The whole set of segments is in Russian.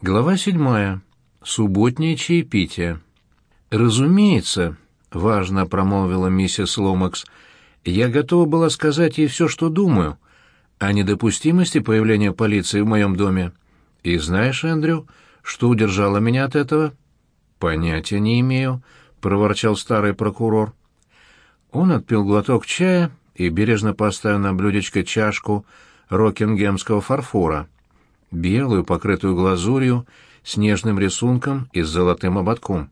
Глава седьмая. Субботнее чаепитие. «Разумеется», — важно промолвила миссис Ломакс, — «я готова была сказать ей все, что думаю, о недопустимости появления полиции в моем доме. И знаешь, Эндрю, что удержало меня от этого?» «Понятия не имею», — проворчал старый прокурор. Он отпил глоток чая и бережно поставил на блюдечко чашку рокингемского фарфора — белую, покрытую глазурью, с нежным рисунком и с золотым ободком.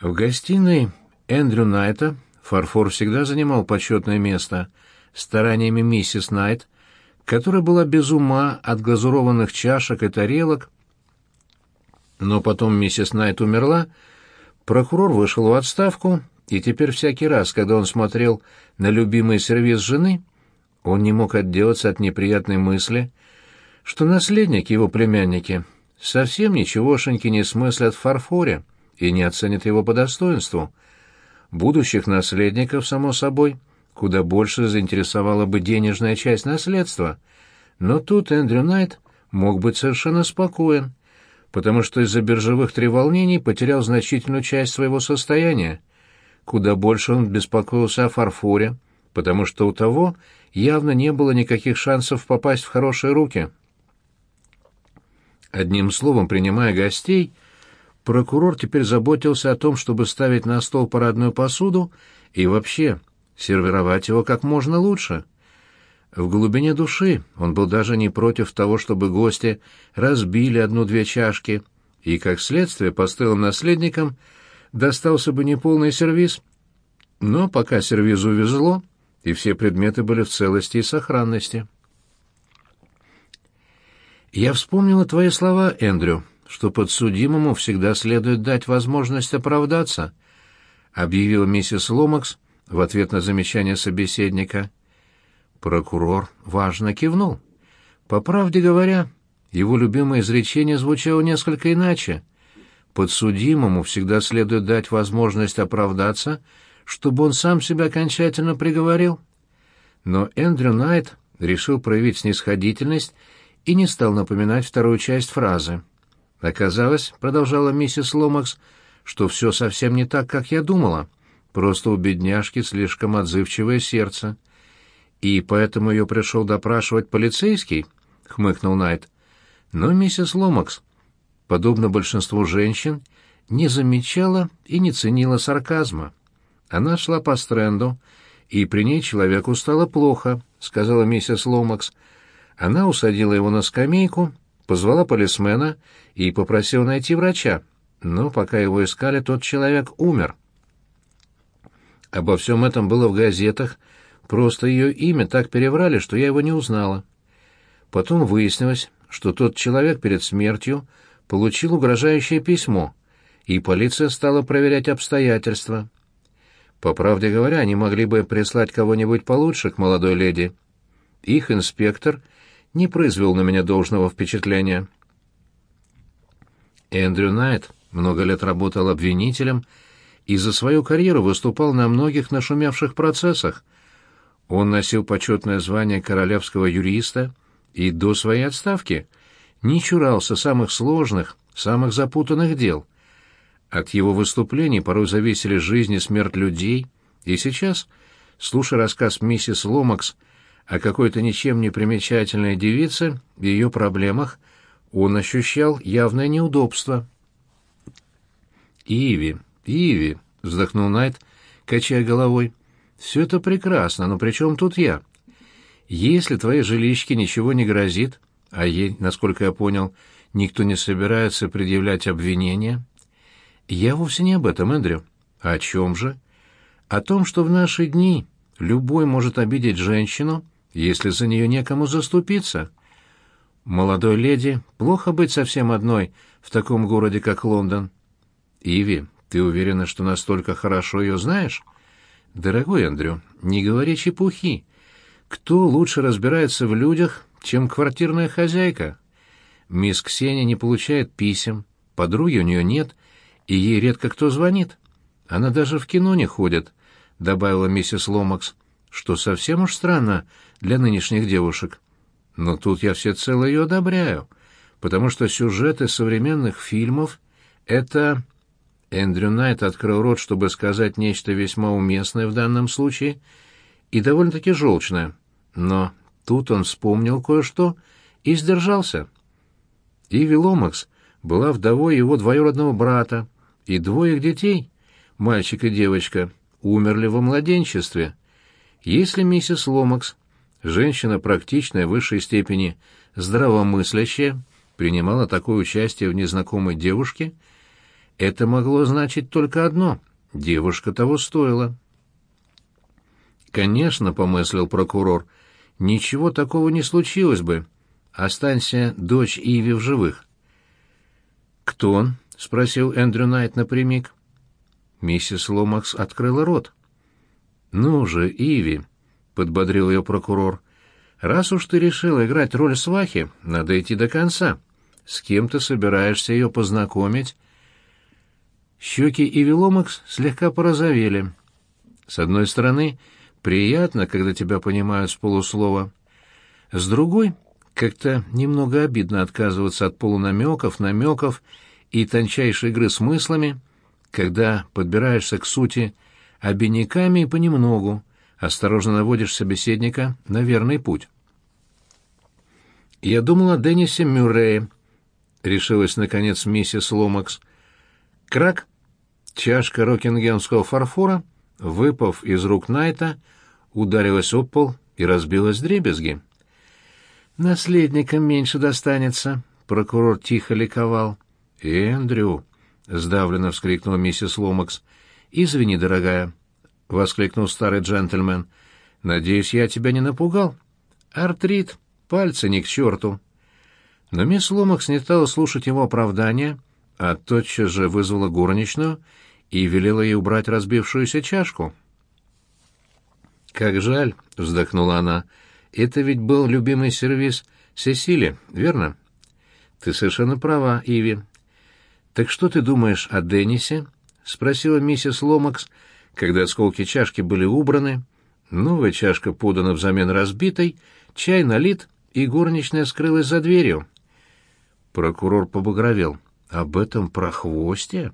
В гостиной Эндрю Найта фарфор всегда занимал почетное место стараниями миссис Найт, которая была без ума от глазурованных чашек и тарелок. Но потом миссис Найт умерла, прокурор вышел в отставку, и теперь всякий раз, когда он смотрел на любимый сервиз жены, он не мог отделаться от неприятной мысли, что наследники его племянники совсем ничегошеньки не смыслят в фарфоре и не оценят его по достоинству. Будущих наследников, само собой, куда больше заинтересовала бы денежная часть наследства. Но тут Эндрю Найт мог быть совершенно спокоен, потому что из-за биржевых треволнений потерял значительную часть своего состояния. Куда больше он беспокоился о фарфоре, потому что у того явно не было никаких шансов попасть в хорошие руки. Одним словом, принимая гостей, прокурор теперь заботился о том, чтобы ставить на стол парадную посуду и вообще сервировать его как можно лучше. В глубине души он был даже не против того, чтобы гости разбили одну-две чашки, и, как следствие, постылым наследникам достался бы неполный сервиз. Но пока сервизу везло, и все предметы были в целости и сохранности. «Я вспомнила твои слова, Эндрю, что подсудимому всегда следует дать возможность оправдаться», — объявила миссис Ломакс в ответ на замечание собеседника. Прокурор важно кивнул. По правде говоря, его любимое изречение звучало несколько иначе. Подсудимому всегда следует дать возможность оправдаться, чтобы он сам себя окончательно приговорил. Но Эндрю Найт решил проявить снисходительность и не стал напоминать вторую часть фразы. «Оказалось, — продолжала миссис Ломакс, — что все совсем не так, как я думала. Просто у бедняжки слишком отзывчивое сердце. И поэтому ее пришел допрашивать полицейский?» — хмыкнул Найт. Но миссис Ломакс, подобно большинству женщин, не замечала и не ценила сарказма. Она шла по стренду, и при ней человеку стало плохо, — сказала миссис Ломакс, — она усадила его на скамейку, позвала полисмена и попросила найти врача, но пока его искали, тот человек умер. Обо всем этом было в газетах, просто ее имя так переврали, что я его не узнала. Потом выяснилось, что тот человек перед смертью получил угрожающее письмо, и полиция стала проверять обстоятельства. По правде говоря, они могли бы прислать кого-нибудь получше к молодой леди. Их инспектор не произвел на меня должного впечатления. Эндрю Найт много лет работал обвинителем и за свою карьеру выступал на многих нашумевших процессах. Он носил почетное звание королевского юриста и до своей отставки не чурался самых сложных, самых запутанных дел. От его выступлений порой зависели жизнь и смерть людей, и сейчас, слушая рассказ миссис Ломакс о какой-то ничем не примечательной девице и ее проблемах, он ощущал явное неудобство. «Иви, Иви», — вздохнул Найт, качая головой, — «все это прекрасно, но при чем тут я? Если твоей жиличке ничего не грозит, а ей, насколько я понял, никто не собирается предъявлять обвинения...» «Я вовсе не об этом, Эндрю. А о чем же?» «О том, что в наши дни любой может обидеть женщину, если за нее некому заступиться. Молодой леди плохо быть совсем одной в таком городе, как Лондон. Иви, ты уверена, что настолько хорошо ее знаешь? Дорогой Андрю, не говори чепухи. Кто лучше разбирается в людях, чем квартирная хозяйка? Мисс Ксения не получает писем, подруги у нее нет, и ей редко кто звонит. Она даже в кино не ходит, — добавила миссис Ломакс что совсем уж странно для нынешних девушек. Но тут я всецело ее одобряю. потому что сюжеты современных фильмов — это... Эндрю Найт открыл рот, чтобы сказать нечто весьма уместное в данном случае и довольно-таки желчное, но тут он вспомнил кое-что и сдержался. Иви Ломакс была вдовой его двоюродного брата, и двое детей, мальчик и девочка, умерли во младенчестве. Если миссис Ломакс, женщина практичная высшей степени здравомыслящая, принимала такое участие в незнакомой девушке, это могло значить только одно — девушка того стоила. «Конечно», — помыслил прокурор, — «ничего такого не случилось бы. Останься дочь Иви в живых». «Кто он?» — спросил Эндрю Найт напрямик. Миссис Ломакс открыла рот. «Ну же, Иви», — подбодрил ее прокурор, — «раз уж ты решил играть роль свахи, надо идти до конца. С кем ты собираешься ее познакомить?» Щеки Иви Ломакс слегка порозовели. С одной стороны, приятно, когда тебя понимают с полуслова. С другой, как-то немного обидно отказываться от полунамеков, намеков и тончайшей игры смыслами, когда подбираешься к сути обиняками и понемногу, осторожно наводишь собеседника на верный путь. «Я думал о Деннисе Мюррее», — решилась, наконец, миссис Ломакс. Крак, чашка рокингенского фарфора, выпав из рук Найта, ударилась об пол и разбилась в дребезги. «Наследникам меньше достанется», — прокурор тихо ликовал. «Эндрю!» — сдавленно вскрикнула миссис Ломакс. «Извини, дорогая», — воскликнул старый джентльмен. «Надеюсь, я тебя не напугал? Артрит, пальцы не к черту». Но мисс Ломакс не стала слушать его оправдания, а тотчас же вызвала горничную и велела ей убрать разбившуюся чашку. «Как жаль», — вздохнула она, — «это ведь был любимый сервис Сесили, верно?» «Ты совершенно права, Иви. «Так что ты думаешь о Деннисе?» — спросила миссис Ломакс, когда осколки чашки были убраны. Новая чашка подана взамен разбитой, чай налит, и горничная скрылась за дверью. Прокурор побагровел. «Об этом прохвосте?»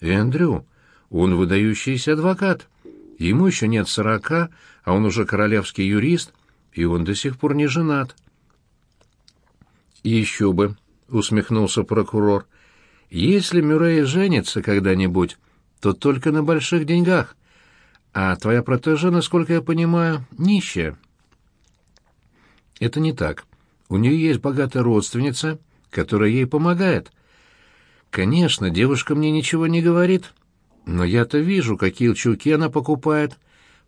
«Эндрю, он выдающийся адвокат. Ему еще нет сорока, а он уже королевский юрист, и он до сих пор не женат». «Еще бы», — усмехнулся прокурор, — если Мюррей женится когда-нибудь, то только на больших деньгах, а твоя протеже, насколько я понимаю, нищая. Это не так. У нее есть богатая родственница, которая ей помогает. Конечно, девушка мне ничего не говорит, но я-то вижу, какие чулки она покупает.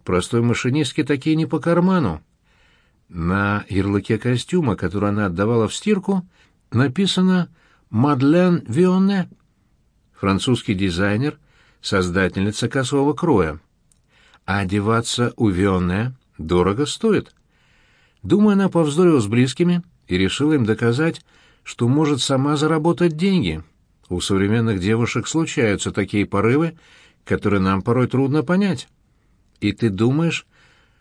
Простой машинистке такие не по карману. На ярлыке костюма, который она отдавала в стирку, написано Мадлен Вионне, французский дизайнер, создательница косого кроя. А одеваться у Вионне дорого стоит. Думаю, она повздорила с близкими и решила им доказать, что может сама заработать деньги. У современных девушек случаются такие порывы, которые нам порой трудно понять. И ты думаешь,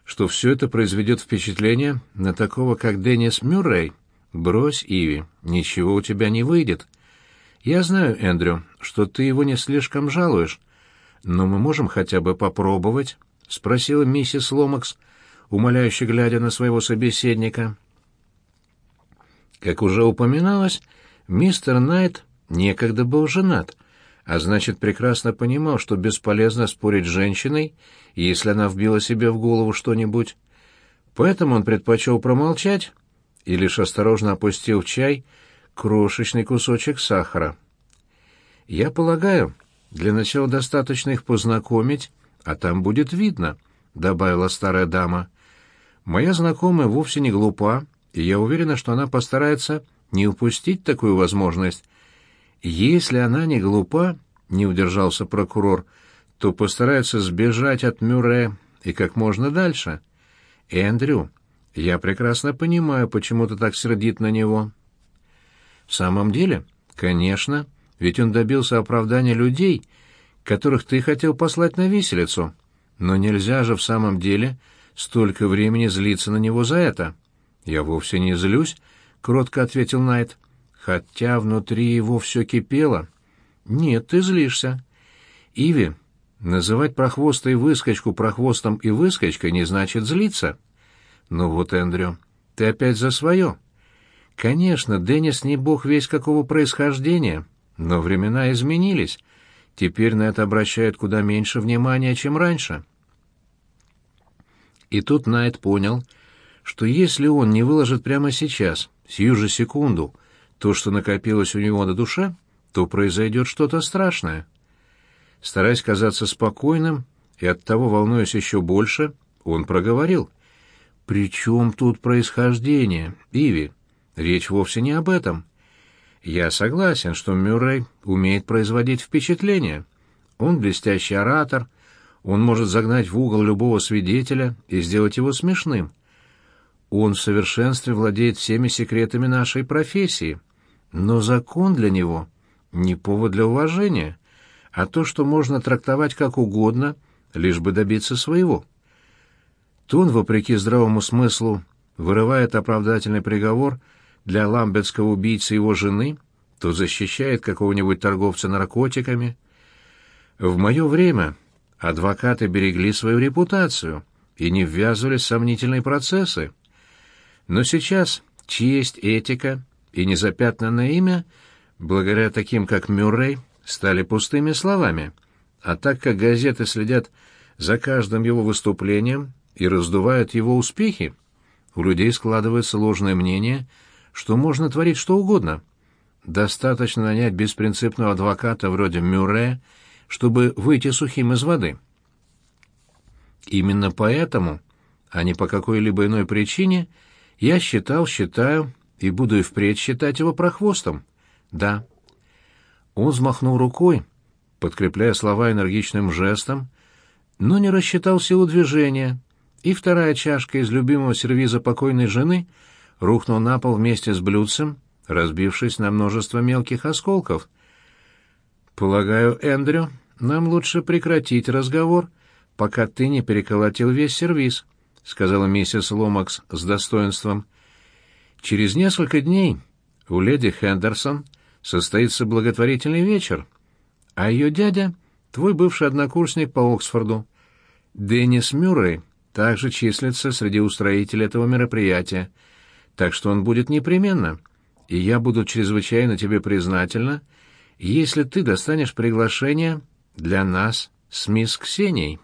что все это произведет впечатление на такого, как Деннис Мюррей? «Брось, Иви, ничего у тебя не выйдет. Я знаю, Эндрю, что ты его не слишком жалуешь, но мы можем хотя бы попробовать?» — спросила миссис Ломакс, умоляюще глядя на своего собеседника. Как уже упоминалось, мистер Найт некогда был женат, а значит, прекрасно понимал, что бесполезно спорить с женщиной, если она вбила себе в голову что-нибудь. Поэтому он предпочел промолчать и лишь осторожно опустил в чай крошечный кусочек сахара. «Я полагаю, для начала достаточно их познакомить, а там будет видно», — добавила старая дама. «Моя знакомая вовсе не глупа, и я уверена, что она постарается не упустить такую возможность. Если она не глупа, — не удержался прокурор, — то постарается сбежать от Мюррея и как можно дальше. Эндрю, я прекрасно понимаю, почему ты так сердит на него. В самом деле, конечно, ведь он добился оправдания людей, которых ты хотел послать на виселицу. Но нельзя же в самом деле столько времени злиться на него за это. Я вовсе не злюсь, кротко ответил Найт. хотя внутри его все кипело. «Нет, ты злишься. Иви, называть прохвоста и выскочку прохвостом и выскочкой не значит злиться. Ну вот, Эндрю, ты опять за свое. Конечно, Деннис не бог весь какого происхождения, но времена изменились. Теперь на это обращают куда меньше внимания, чем раньше». И тут Найт понял, что если он не выложит прямо сейчас, сию же секунду, то, что накопилось у него на душе, то произойдет что-то страшное. Стараясь казаться спокойным и оттого волнуясь еще больше, он проговорил. «При чем тут происхождение, Иви? Речь вовсе не об этом. Я согласен, что Мюррей умеет производить впечатление. Он блестящий оратор, он может загнать в угол любого свидетеля и сделать его смешным. Он в совершенстве владеет всеми секретами нашей профессии. Но закон для него не повод для уважения, а то, что можно трактовать как угодно, лишь бы добиться своего. Тон, вопреки здравому смыслу, вырывает оправдательный приговор для ламбетского убийцы его жены, то защищает какого-нибудь торговца наркотиками. В мое время адвокаты берегли свою репутацию и не ввязывались в сомнительные процессы. Но сейчас честь, этика и незапятнанное имя, благодаря таким, как Мюррей, стали пустыми словами. А так как газеты следят за каждым его выступлением и раздувают его успехи, у людей складывается ложное мнение, что можно творить что угодно. Достаточно нанять беспринципного адвоката вроде Мюррея, чтобы выйти сухим из воды. Именно поэтому, а не по какой-либо иной причине, я считал, считаю и буду и впредь считать его прохвостом. Да. Он взмахнул рукой, подкрепляя слова энергичным жестом, но не рассчитал силу движения, и вторая чашка из любимого сервиза покойной жены рухнула на пол вместе с блюдцем, разбившись на множество мелких осколков. «Полагаю, Эндрю, нам лучше прекратить разговор, пока ты не переколотил весь сервиз», — сказала миссис Ломакс с достоинством. «Через несколько дней у леди Хендерсон состоится благотворительный вечер, а ее дядя — твой бывший однокурсник по Оксфорду. Деннис Мюррей также числится среди устроителей этого мероприятия, так что он будет непременно, и я буду чрезвычайно тебе признательна, — если ты достанешь приглашение для нас с мисс Ксенией.